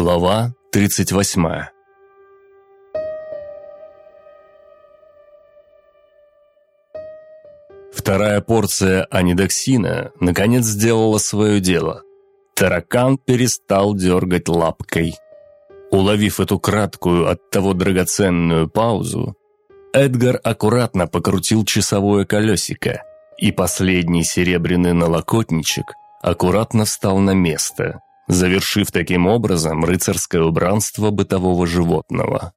Глава 38 Вторая порция анидоксина наконец сделала свое дело. Таракан перестал дергать лапкой. Уловив эту краткую, от того драгоценную паузу, Эдгар аккуратно покрутил часовое колесико, и последний серебряный налокотничек аккуратно встал на место – завершив таким образом рыцарское убранство бытового животного.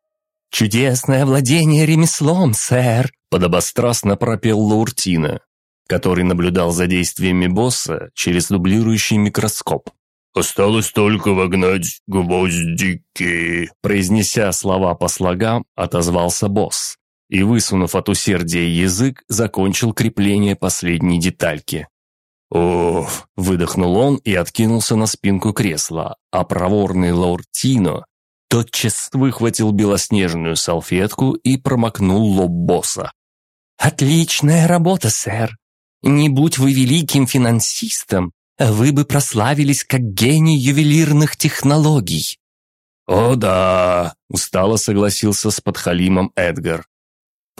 «Чудесное владение ремеслом, сэр!» – подобострастно пропел Лауртина, который наблюдал за действиями босса через дублирующий микроскоп. «Осталось только вогнать гвоздики», – произнеся слова по слогам, отозвался босс и, высунув от усердия язык, закончил крепление последней детальки. «Оф!» – выдохнул он и откинулся на спинку кресла, а проворный Лауртино тотчас выхватил белоснежную салфетку и промокнул лоб босса. «Отличная работа, сэр! Не будь вы великим финансистом, вы бы прославились как гений ювелирных технологий!» «О да!» – устало согласился с подхалимом Эдгар.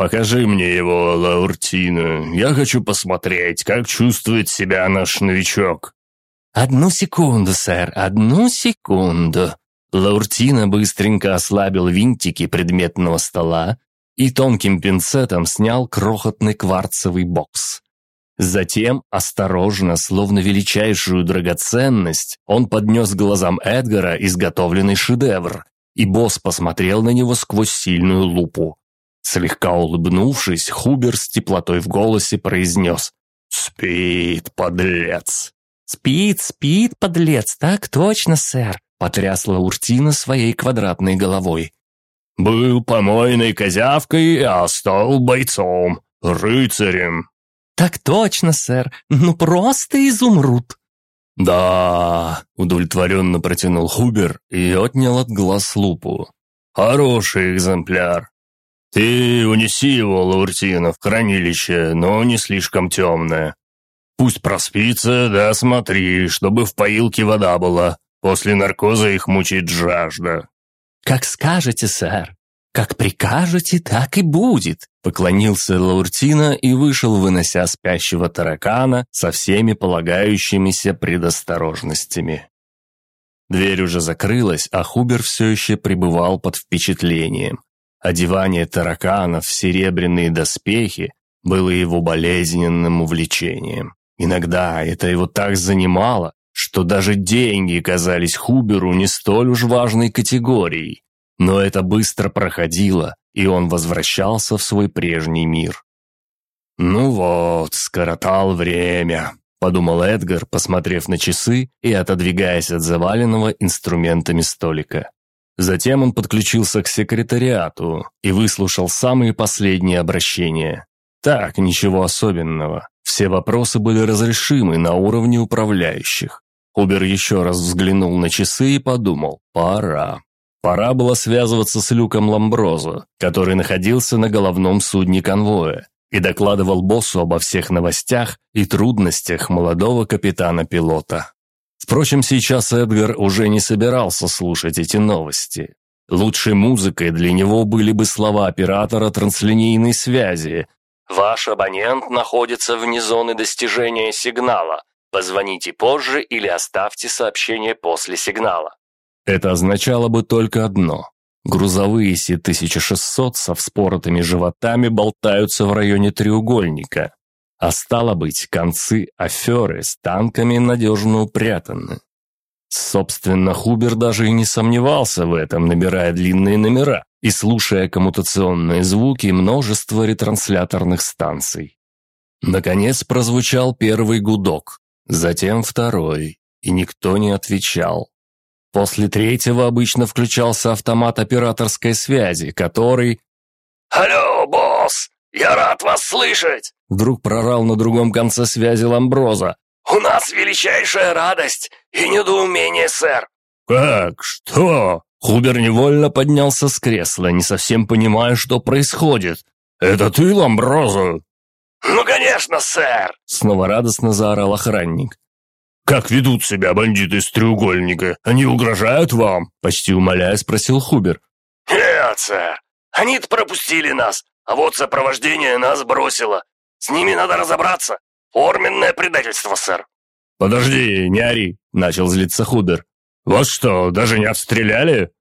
«Покажи мне его, Лауртина. Я хочу посмотреть, как чувствует себя наш новичок». «Одну секунду, сэр, одну секунду». Лауртина быстренько ослабил винтики предметного стола и тонким пинцетом снял крохотный кварцевый бокс. Затем, осторожно, словно величайшую драгоценность, он поднес глазам Эдгара изготовленный шедевр, и босс посмотрел на него сквозь сильную лупу. Слегка улыбнувшись, Хубер с теплотой в голосе произнес «Спит, подлец!» «Спит, спит, подлец, так точно, сэр!» потрясла Уртина своей квадратной головой. «Был помойной козявкой, а стал бойцом, рыцарем». «Так точно, сэр, ну просто изумруд». «Да», — удовлетворенно протянул Хубер и отнял от глаз лупу. «Хороший экземпляр. «Ты унеси его, Лауртина, в хранилище, но не слишком темное. Пусть проспится, да смотри, чтобы в поилке вода была. После наркоза их мучает жажда». «Как скажете, сэр. Как прикажете, так и будет», поклонился Лауртина и вышел, вынося спящего таракана со всеми полагающимися предосторожностями. Дверь уже закрылась, а Хубер все еще пребывал под впечатлением. Одевание тараканов серебряные доспехи было его болезненным увлечением. Иногда это его так занимало, что даже деньги казались Хуберу не столь уж важной категорией. Но это быстро проходило, и он возвращался в свой прежний мир. «Ну вот, скоротал время», — подумал Эдгар, посмотрев на часы и отодвигаясь от заваленного инструментами столика. Затем он подключился к секретариату и выслушал самые последние обращения. Так, ничего особенного. Все вопросы были разрешимы на уровне управляющих. Убер еще раз взглянул на часы и подумал «пора». Пора было связываться с Люком Ламброзо, который находился на головном судне конвоя и докладывал боссу обо всех новостях и трудностях молодого капитана-пилота. Впрочем, сейчас Эдгар уже не собирался слушать эти новости. Лучшей музыкой для него были бы слова оператора транслинейной связи. «Ваш абонент находится вне зоны достижения сигнала. Позвоните позже или оставьте сообщение после сигнала». Это означало бы только одно. Грузовые Си-1600 со вспоротыми животами болтаются в районе треугольника. А стало быть, концы аферы с танками надежно упрятаны. Собственно, Хубер даже и не сомневался в этом, набирая длинные номера и слушая коммутационные звуки множества ретрансляторных станций. Наконец прозвучал первый гудок, затем второй, и никто не отвечал. После третьего обычно включался автомат операторской связи, который... «Алло, босс! Я рад вас слышать!» Вдруг прорал на другом конце связи Ламброза. «У нас величайшая радость и недоумение, сэр!» «Как? Что?» Хубер невольно поднялся с кресла, не совсем понимая, что происходит. «Это ты, Ламброза?» «Ну, конечно, сэр!» Снова радостно заорал охранник. Как ведут себя бандиты из треугольника? Они угрожают вам?» Почти умоляя, спросил Хубер. «Нет, сэр. Они-то пропустили нас, а вот сопровождение нас бросило. С ними надо разобраться. Форменное предательство, сэр». «Подожди, не ори», — начал злиться Хубер. «Вас что, даже не обстреляли?»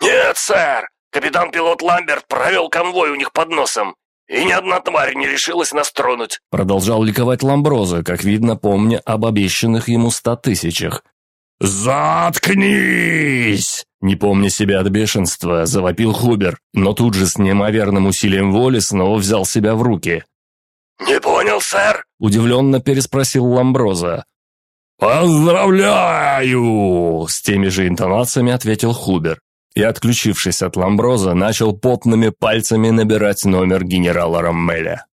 «Нет, сэр. Капитан-пилот Ламберт провел конвой у них под носом. И ни одна тварь не решилась нас тронуть. Продолжал ликовать Ламброза, как видно, помня об обещанных ему ста тысячах. «Заткнись!» Не помня себя от бешенства, завопил Хубер, но тут же с неимоверным усилием воли снова взял себя в руки. «Не понял, сэр?» – удивленно переспросил Ламброза. «Поздравляю!» – с теми же интонациями ответил Хубер и, отключившись от Ламброза, начал потными пальцами набирать номер генерала Роммеля.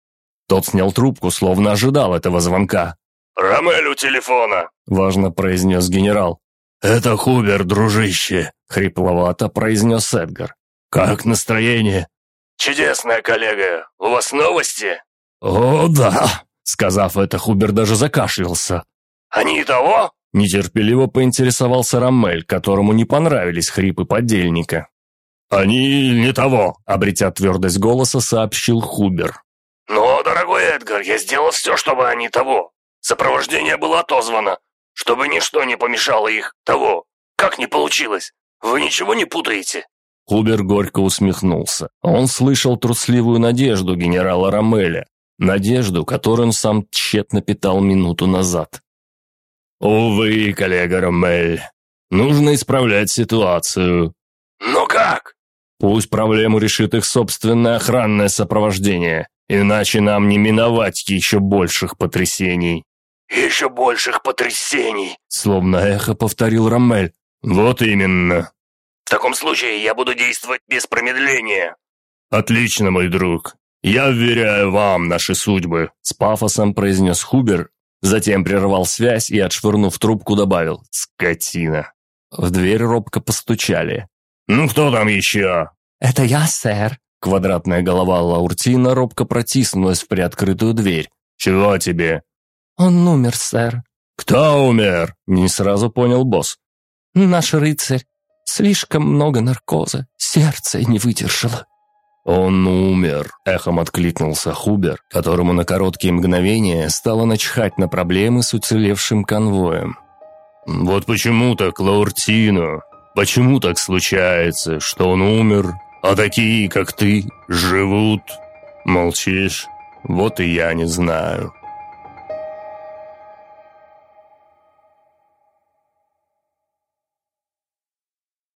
Тот снял трубку, словно ожидал этого звонка. «Ромель у телефона», — важно произнес генерал. «Это Хубер, дружище», — хрипловато произнес Эдгар. «Как настроение?» «Чудесная коллега. У вас новости?» «О, да», — сказав это, Хубер даже закашлялся. «Они того?» Нетерпеливо поинтересовался Роммель, которому не понравились хрипы подельника. «Они не того», — обретя твердость голоса, сообщил Хубер. «Но, дорогой Эдгар, я сделал все, чтобы они того. Сопровождение было отозвано, чтобы ничто не помешало их того. Как не получилось? Вы ничего не путаете?» Хубер горько усмехнулся. Он слышал трусливую надежду генерала Ромеля, надежду, которую он сам тщетно питал минуту назад. «Увы, коллега Ромель, нужно исправлять ситуацию». «Но как?» «Пусть проблему решит их собственное охранное сопровождение, иначе нам не миновать еще больших потрясений». «Еще больших потрясений», — словно эхо повторил Ромель. «Вот именно». «В таком случае я буду действовать без промедления». «Отлично, мой друг. Я вверяю вам наши судьбы», — с пафосом произнес Хубер Затем прервал связь и, отшвырнув трубку, добавил «Скотина». В дверь робко постучали. «Ну кто там еще?» «Это я, сэр». Квадратная голова Лауртина робко протиснулась в приоткрытую дверь. «Чего тебе?» «Он умер, сэр». «Кто умер?» Не сразу понял босс. «Наш рыцарь. Слишком много наркоза. Сердце не выдержало». «Он умер», — эхом откликнулся Хубер, которому на короткие мгновения стало начхать на проблемы с уцелевшим конвоем. «Вот почему так, Лауртино? Почему так случается, что он умер, а такие, как ты, живут?» «Молчишь? Вот и я не знаю».